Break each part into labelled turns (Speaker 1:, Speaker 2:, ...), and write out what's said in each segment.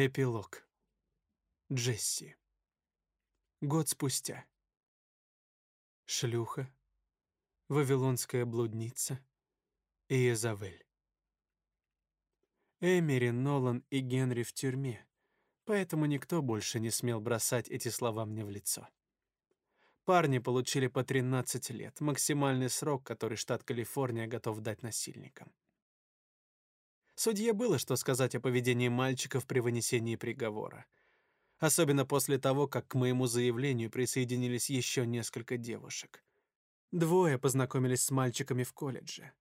Speaker 1: Эпилог. Джесси. Год спустя. Шлюха. Вавилонская блудница. И Изавель. Эмери, Нолан и Генри в тюрьме, поэтому никто больше не смел бросать эти слова мне в лицо. Парни получили по 13 лет, максимальный срок, который штат Калифорния готов дать насильникам. Судье было что сказать о поведении мальчиков при вынесении приговора. Особенно после того, как к моему заявлению присоединились еще несколько девушек. Двое познакомились с мальчиками в колледже.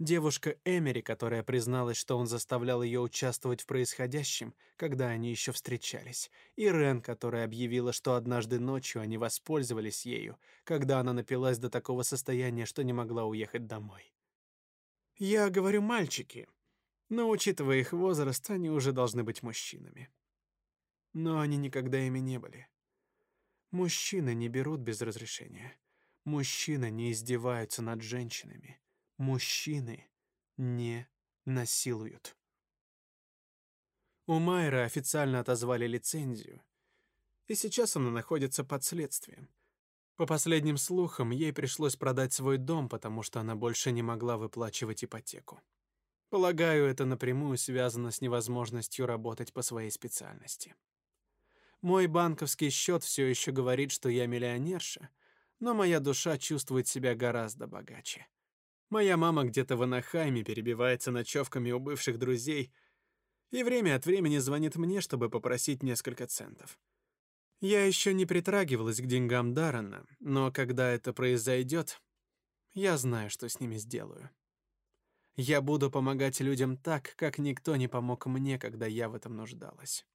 Speaker 1: Девушка Эмери, которая призналась, что он заставлял ее участвовать в происходящем, когда они еще встречались, и Рен, которая объявила, что однажды ночью они воспользовались ею, когда она напилась до такого состояния, что не могла уехать домой. Я говорю мальчики, но учитывая их возраст, они уже должны быть мужчинами. Но они никогда ими не были. Мужчины не берут без разрешения. Мужчины не издеваются над женщинами. Мужчины не насилуют. У Майра официально отозвали лицензию, и сейчас она находится под следствием. По последним слухам, ей пришлось продать свой дом, потому что она больше не могла выплачивать ипотеку. Полагаю, это напрямую связано с невозможностью работать по своей специальности. Мой банковский счет все еще говорит, что я миллионерша, но моя душа чувствует себя гораздо богаче. Моя мама где-то в Анахайме перебивается ночевками у бывших друзей и время от времени звонит мне, чтобы попросить несколько центов. Я еще не притрагивалась к деньгам Даррена, но когда это произойдет, я знаю, что с ними сделаю. Я буду помогать людям так, как никто не помог мне, когда я в этом нуждалась.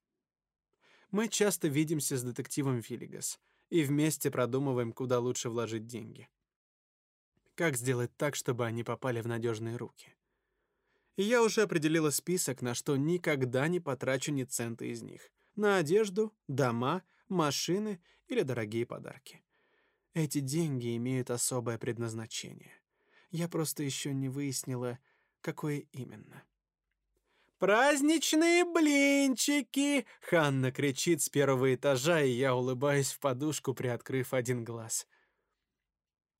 Speaker 1: Мы часто видимся с детективом Филигас и вместе продумываем, куда лучше вложить деньги. Как сделать так, чтобы они попали в надежные руки? И я уже определила список, на что никогда не потрачу ни цента из них. На одежду, дома, машины или дорогие подарки. Эти деньги имеют особое предназначение. Я просто еще не выяснила, какое именно. «Праздничные блинчики!» — Ханна кричит с первого этажа, и я улыбаюсь в подушку, приоткрыв один глаз.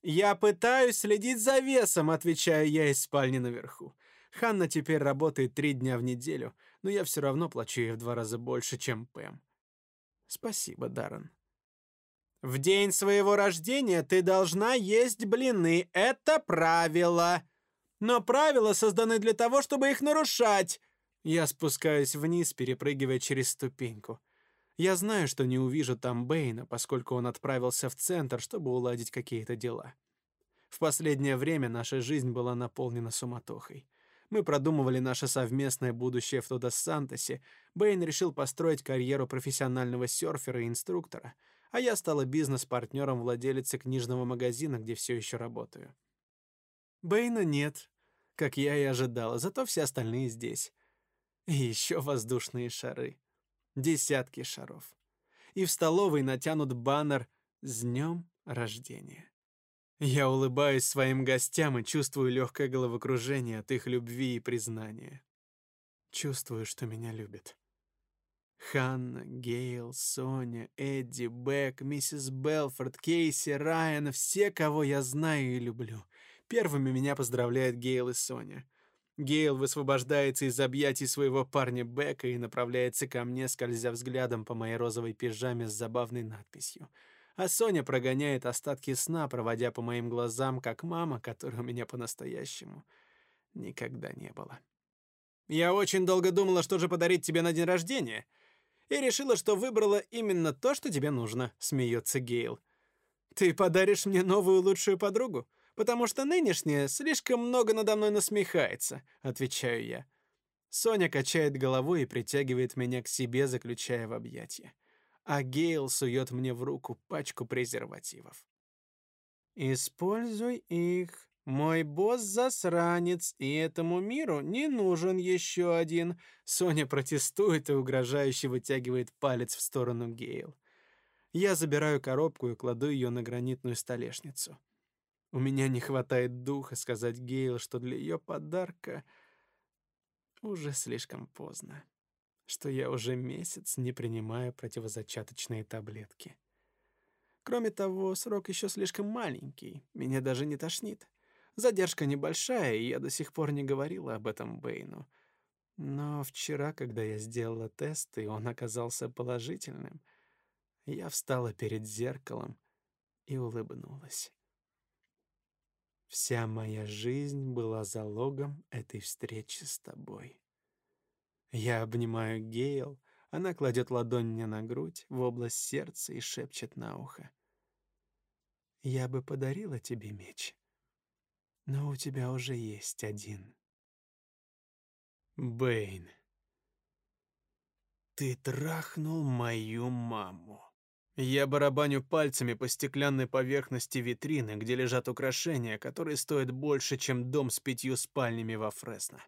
Speaker 1: «Я пытаюсь следить за весом», — отвечаю я из спальни наверху. Ханна теперь работает три дня в неделю, но я все равно плачу ей в два раза больше, чем Пэм. Спасибо, Даррен. В день своего рождения ты должна есть блины. Это правило. Но правила созданы для того, чтобы их нарушать. Я спускаюсь вниз, перепрыгивая через ступеньку. Я знаю, что не увижу там Бэйна, поскольку он отправился в центр, чтобы уладить какие-то дела. В последнее время наша жизнь была наполнена суматохой. Мы продумывали наше совместное будущее в Тодос-Сантосе. Бэйн решил построить карьеру профессионального серфера и инструктора, а я стала бизнес-партнером владелицы книжного магазина, где все еще работаю. Бэйна нет, как я и ожидала, зато все остальные здесь. И еще воздушные шары десятки шаров. И в столовой натянут баннер «С днем рождения». Я улыбаюсь своим гостям и чувствую легкое головокружение от их любви и признания. Чувствую, что меня любят. Ханна, Гейл, Соня, Эдди, Бек, миссис Белфорд, Кейси, Райан — все, кого я знаю и люблю. Первыми меня поздравляют Гейл и Соня. Гейл высвобождается из объятий своего парня Бека и направляется ко мне, скользя взглядом по моей розовой пижаме с забавной надписью. А Соня прогоняет остатки сна, проводя по моим глазам, как мама, которой у меня по-настоящему никогда не было. «Я очень долго думала, что же подарить тебе на день рождения, и решила, что выбрала именно то, что тебе нужно», — смеется Гейл. «Ты подаришь мне новую лучшую подругу?» Потому что нынешняя слишком много надо мной насмехается», — отвечаю я. Соня качает головой и притягивает меня к себе, заключая в объятия. А Гейл сует мне в руку пачку презервативов. «Используй их. Мой босс засранец, и этому миру не нужен еще один». Соня протестует и угрожающе вытягивает палец в сторону Гейл. Я забираю коробку и кладу ее на гранитную столешницу. У меня не хватает духа сказать Гейл, что для ее подарка уже слишком поздно. что я уже месяц не принимаю противозачаточные таблетки. Кроме того, срок еще слишком маленький, меня даже не тошнит. Задержка небольшая, и я до сих пор не говорила об этом Бэйну. Но вчера, когда я сделала тест, и он оказался положительным, я встала перед зеркалом и улыбнулась. Вся моя жизнь была залогом этой встречи с тобой. Я обнимаю Гейл, она кладет ладонь мне на грудь, в область сердца и шепчет на ухо. «Я бы подарила тебе меч, но у тебя уже есть один». Бэйн, ты трахнул мою маму. Я барабаню пальцами по стеклянной поверхности витрины, где лежат украшения, которые стоят больше, чем дом с пятью спальнями во Фресно.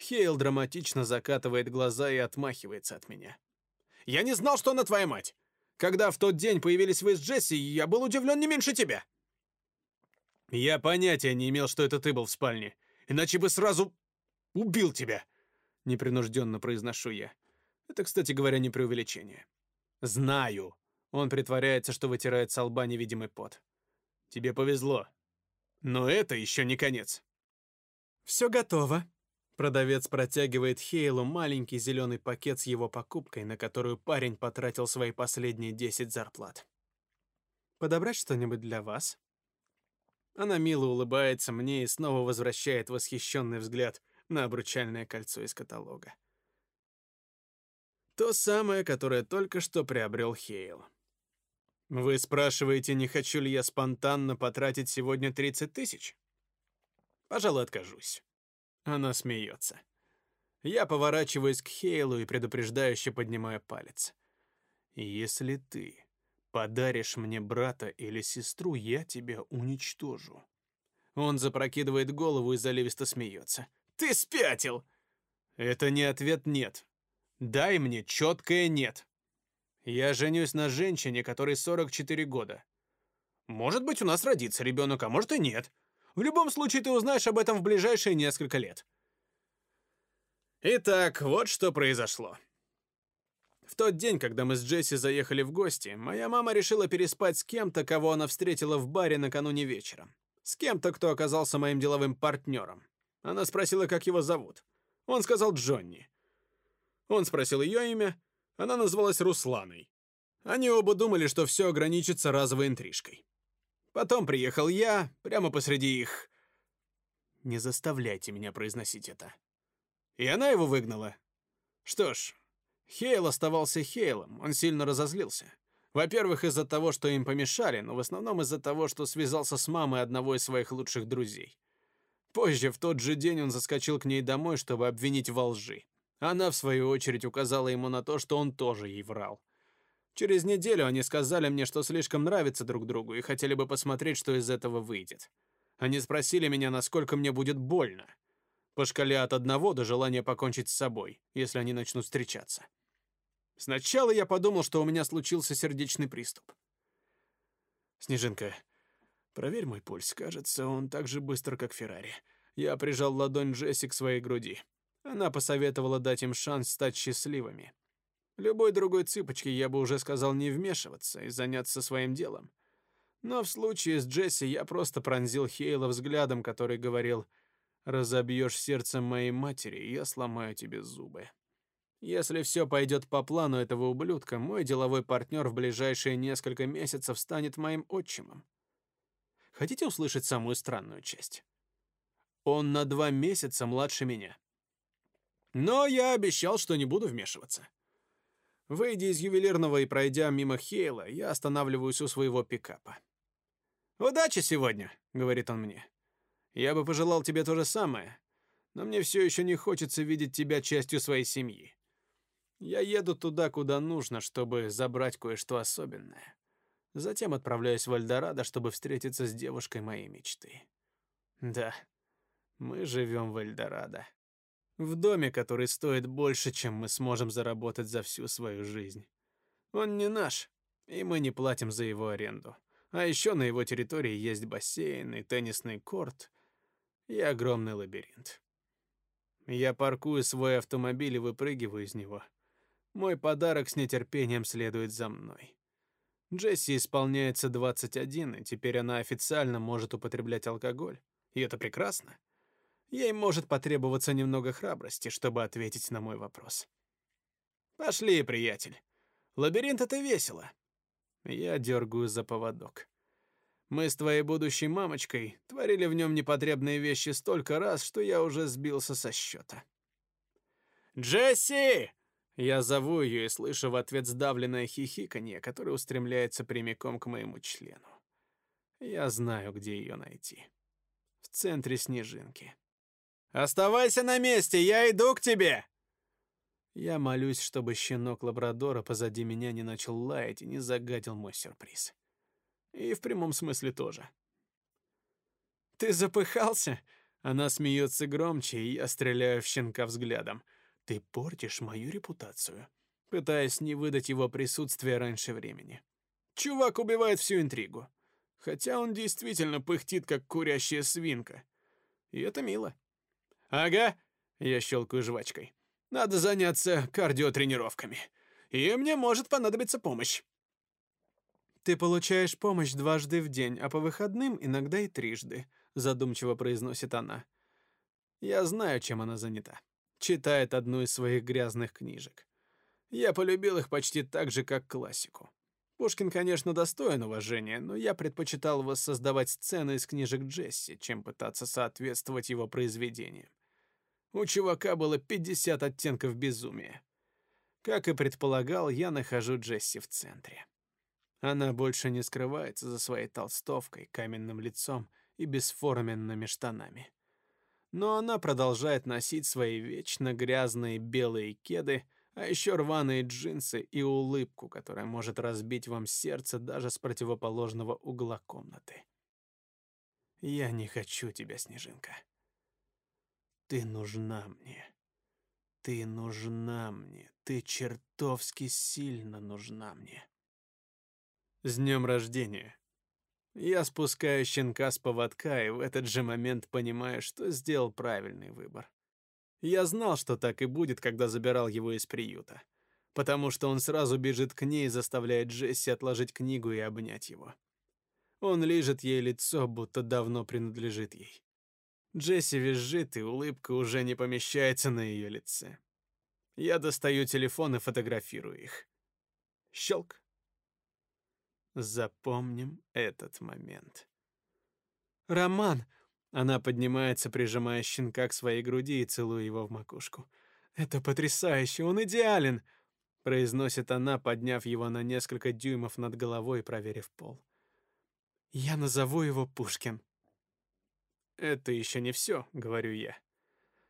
Speaker 1: Хейл драматично закатывает глаза и отмахивается от меня. «Я не знал, что она твоя мать! Когда в тот день появились вы с Джесси, я был удивлен не меньше тебя!» «Я понятия не имел, что это ты был в спальне, иначе бы сразу убил тебя!» Непринужденно произношу я. Это, кстати говоря, не преувеличение. «Знаю!» Он притворяется, что вытирает с лба невидимый пот. «Тебе повезло. Но это еще не конец». «Все готово», Продавец протягивает Хейлу маленький зеленый пакет с его покупкой, на которую парень потратил свои последние 10 зарплат. «Подобрать что-нибудь для вас?» Она мило улыбается мне и снова возвращает восхищенный взгляд на обручальное кольцо из каталога. То самое, которое только что приобрел Хейл. Вы спрашиваете, не хочу ли я спонтанно потратить сегодня 30 тысяч? Пожалуй, откажусь. Она смеется. Я поворачиваюсь к Хейлу и предупреждающе поднимаю палец. «Если ты подаришь мне брата или сестру, я тебя уничтожу». Он запрокидывает голову и заливисто смеется. «Ты спятил!» «Это не ответ «нет». Дай мне четкое «нет». Я женюсь на женщине, которой 44 года. Может быть, у нас родится ребенок, а может и нет. В любом случае, ты узнаешь об этом в ближайшие несколько лет. Итак, вот что произошло. В тот день, когда мы с Джесси заехали в гости, моя мама решила переспать с кем-то, кого она встретила в баре накануне вечером. С кем-то, кто оказался моим деловым партнером. Она спросила, как его зовут. Он сказал Джонни. Он спросил ее имя. Она назвалась Русланой. Они оба думали, что все ограничится разовой интрижкой. Потом приехал я, прямо посреди их... Не заставляйте меня произносить это. И она его выгнала. Что ж, Хейл оставался Хейлом, он сильно разозлился. Во-первых, из-за того, что им помешали, но в основном из-за того, что связался с мамой одного из своих лучших друзей. Позже, в тот же день, он заскочил к ней домой, чтобы обвинить во лжи. Она, в свою очередь, указала ему на то, что он тоже ей врал. Через неделю они сказали мне, что слишком нравятся друг другу и хотели бы посмотреть, что из этого выйдет. Они спросили меня, насколько мне будет больно. По шкале от одного до желания покончить с собой, если они начнут встречаться. Сначала я подумал, что у меня случился сердечный приступ. Снежинка, проверь мой пульс. Кажется, он так же быстро, как Феррари. Я прижал ладонь Джесси к своей груди. Она посоветовала дать им шанс стать счастливыми. Любой другой цыпочке я бы уже сказал не вмешиваться и заняться своим делом. Но в случае с Джесси я просто пронзил Хейла взглядом, который говорил «Разобьешь сердце моей матери, я сломаю тебе зубы». Если все пойдет по плану этого ублюдка, мой деловой партнер в ближайшие несколько месяцев станет моим отчимом. Хотите услышать самую странную часть? Он на два месяца младше меня. Но я обещал, что не буду вмешиваться. Выйдя из ювелирного и пройдя мимо Хейла, я останавливаюсь у своего пикапа. «Удачи сегодня», — говорит он мне. «Я бы пожелал тебе то же самое, но мне все еще не хочется видеть тебя частью своей семьи. Я еду туда, куда нужно, чтобы забрать кое-что особенное. Затем отправляюсь в Альдорадо, чтобы встретиться с девушкой моей мечты. Да, мы живем в Альдорадо. В доме, который стоит больше, чем мы сможем заработать за всю свою жизнь. Он не наш, и мы не платим за его аренду. А еще на его территории есть бассейн и теннисный корт и огромный лабиринт. Я паркую свой автомобиль и выпрыгиваю из него. Мой подарок с нетерпением следует за мной. Джесси исполняется 21, и теперь она официально может употреблять алкоголь. И это прекрасно. Ей может потребоваться немного храбрости, чтобы ответить на мой вопрос. Пошли, приятель. Лабиринт это весело. Я дергаю за поводок. Мы с твоей будущей мамочкой творили в нем непотребные вещи столько раз, что я уже сбился со счета. Джесси! Я зову ее и слышу в ответ сдавленное хихиканье, которое устремляется прямиком к моему члену. Я знаю, где ее найти. В центре снежинки. Оставайся на месте, я иду к тебе. Я молюсь, чтобы щенок лабрадора позади меня не начал лаять и не загадил мой сюрприз. И в прямом смысле тоже. Ты запыхался? Она смеется громче, и я стреляю в щенка взглядом. Ты портишь мою репутацию, пытаясь не выдать его присутствие раньше времени. Чувак убивает всю интригу. Хотя он действительно пыхтит, как курящая свинка. И это мило. Ага, я щелкаю жвачкой. Надо заняться кардиотренировками. И мне может понадобиться помощь. Ты получаешь помощь дважды в день, а по выходным иногда и трижды, задумчиво произносит она. Я знаю, чем она занята читает одну из своих грязных книжек. Я полюбил их почти так же, как классику. Пушкин, конечно, достоин уважения, но я предпочитал воссоздавать сцены из книжек Джесси, чем пытаться соответствовать его произведениям. У чувака было 50 оттенков безумия. Как и предполагал, я нахожу Джесси в центре. Она больше не скрывается за своей толстовкой, каменным лицом и бесформенными штанами но она продолжает носить свои вечно грязные белые кеды, а еще рваные джинсы и улыбку, которая может разбить вам сердце даже с противоположного угла комнаты. Я не хочу тебя, Снежинка. Ты нужна мне. Ты нужна мне. Ты чертовски сильно нужна мне. С днем рождения. Я спускаю щенка с поводка и в этот же момент понимаю, что сделал правильный выбор. Я знал, что так и будет, когда забирал его из приюта, потому что он сразу бежит к ней, заставляет Джесси отложить книгу и обнять его. Он лижет ей лицо, будто давно принадлежит ей. Джесси визжит, и улыбка уже не помещается на ее лице. Я достаю телефон и фотографирую их. Щелк. Запомним этот момент. Роман, она поднимается, прижимая щенка к своей груди и целуя его в макушку. Это потрясающе, он идеален, произносит она, подняв его на несколько дюймов над головой и проверив пол. Я назову его Пушкин. Это еще не все, говорю я.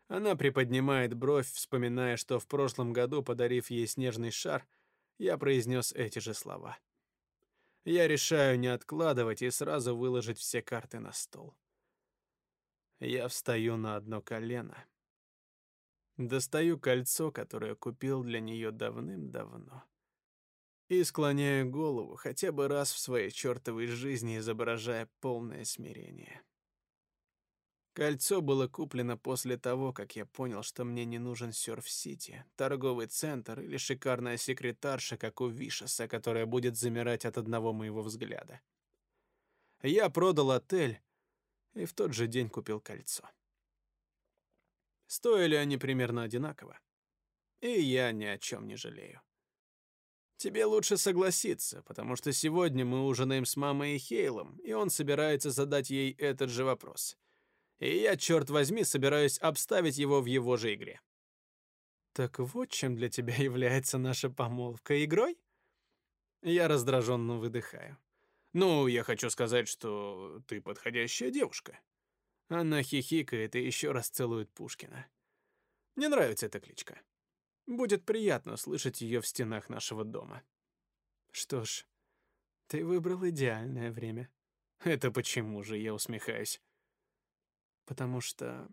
Speaker 1: Она приподнимает бровь, вспоминая, что в прошлом году, подарив ей снежный шар, я произнес эти же слова. Я решаю не откладывать и сразу выложить все карты на стол. Я встаю на одно колено. Достаю кольцо, которое купил для нее давным-давно. И склоняю голову хотя бы раз в своей чертовой жизни, изображая полное смирение. Кольцо было куплено после того, как я понял, что мне не нужен Сёрф-Сити, торговый центр или шикарная секретарша, как у Вишеса, которая будет замирать от одного моего взгляда. Я продал отель и в тот же день купил кольцо. Стоили они примерно одинаково. И я ни о чем не жалею. Тебе лучше согласиться, потому что сегодня мы ужинаем с мамой и Хейлом, и он собирается задать ей этот же вопрос и я, черт возьми, собираюсь обставить его в его же игре. Так вот, чем для тебя является наша помолвка игрой? Я раздраженно выдыхаю. Ну, я хочу сказать, что ты подходящая девушка. Она хихикает и еще раз целует Пушкина. Мне нравится эта кличка. Будет приятно слышать ее в стенах нашего дома. Что ж, ты выбрал идеальное время. Это почему же, я усмехаюсь потому что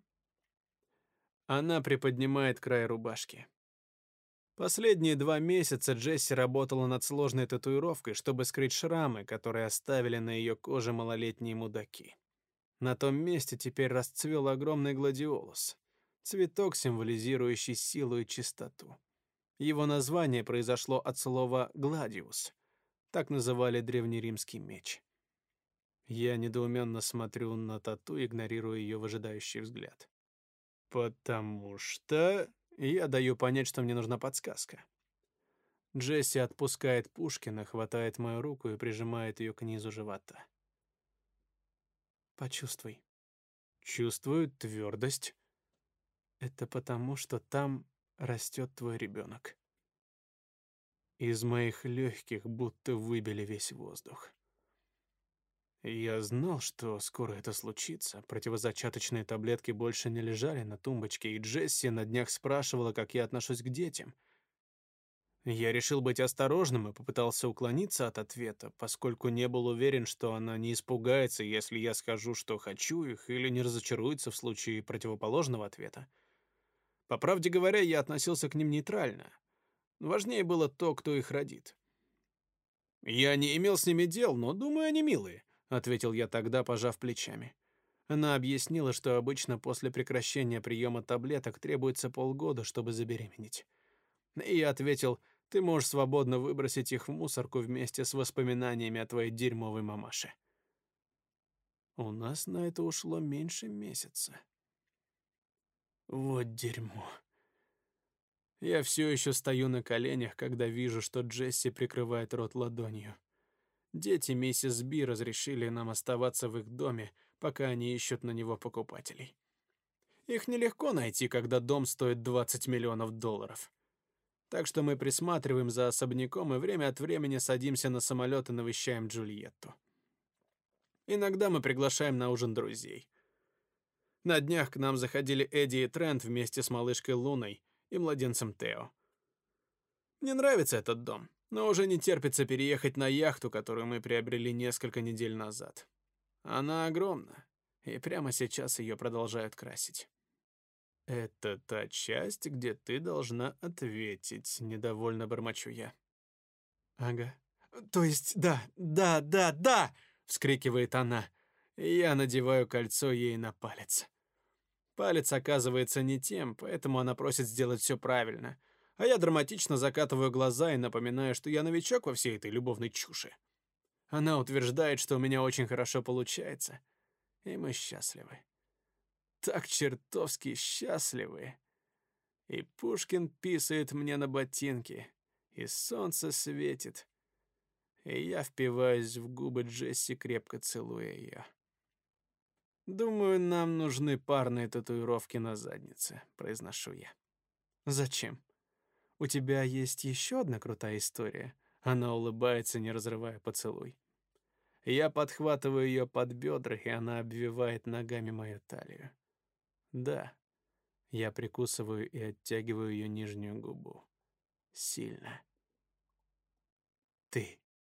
Speaker 1: она приподнимает край рубашки. Последние два месяца Джесси работала над сложной татуировкой, чтобы скрыть шрамы, которые оставили на ее коже малолетние мудаки. На том месте теперь расцвел огромный гладиолус. Цветок, символизирующий силу и чистоту. Его название произошло от слова «гладиус». Так называли древнеримский меч. Я недоуменно смотрю на тату, игнорируя ее выжидающий взгляд. «Потому что...» Я даю понять, что мне нужна подсказка. Джесси отпускает Пушкина, хватает мою руку и прижимает ее к низу живота. Почувствуй. Чувствую твердость. Это потому, что там растет твой ребенок. Из моих легких будто выбили весь воздух. Я знал, что скоро это случится. Противозачаточные таблетки больше не лежали на тумбочке, и Джесси на днях спрашивала, как я отношусь к детям. Я решил быть осторожным и попытался уклониться от ответа, поскольку не был уверен, что она не испугается, если я скажу, что хочу их, или не разочаруется в случае противоположного ответа. По правде говоря, я относился к ним нейтрально. Важнее было то, кто их родит. Я не имел с ними дел, но думаю, они милые ответил я тогда, пожав плечами. Она объяснила, что обычно после прекращения приема таблеток требуется полгода, чтобы забеременеть. И я ответил: "Ты можешь свободно выбросить их в мусорку вместе с воспоминаниями о твоей дерьмовой мамаше". У нас на это ушло меньше месяца. Вот дерьмо. Я все еще стою на коленях, когда вижу, что Джесси прикрывает рот ладонью. Дети миссис Би разрешили нам оставаться в их доме, пока они ищут на него покупателей. Их нелегко найти, когда дом стоит 20 миллионов долларов. Так что мы присматриваем за особняком и время от времени садимся на самолет и навещаем Джульетту. Иногда мы приглашаем на ужин друзей. На днях к нам заходили Эдди и Трент вместе с малышкой Луной и младенцем Тео. Мне нравится этот дом но уже не терпится переехать на яхту, которую мы приобрели несколько недель назад. Она огромна, и прямо сейчас ее продолжают красить. Это та часть, где ты должна ответить, недовольно бормочу я. Ага. То есть, да, да, да, да, вскрикивает она. Я надеваю кольцо ей на палец. Палец оказывается не тем, поэтому она просит сделать все правильно а я драматично закатываю глаза и напоминаю, что я новичок во всей этой любовной чуши. Она утверждает, что у меня очень хорошо получается, и мы счастливы. Так чертовски счастливы. И Пушкин писает мне на ботинки, и солнце светит, и я впиваюсь в губы Джесси, крепко целуя ее. «Думаю, нам нужны парные татуировки на заднице», — произношу я. «Зачем?» У тебя есть еще одна крутая история. Она улыбается, не разрывая поцелуй. Я подхватываю ее под бедра, и она обвивает ногами мою талию. Да. Я прикусываю и оттягиваю ее нижнюю губу. Сильно. Ты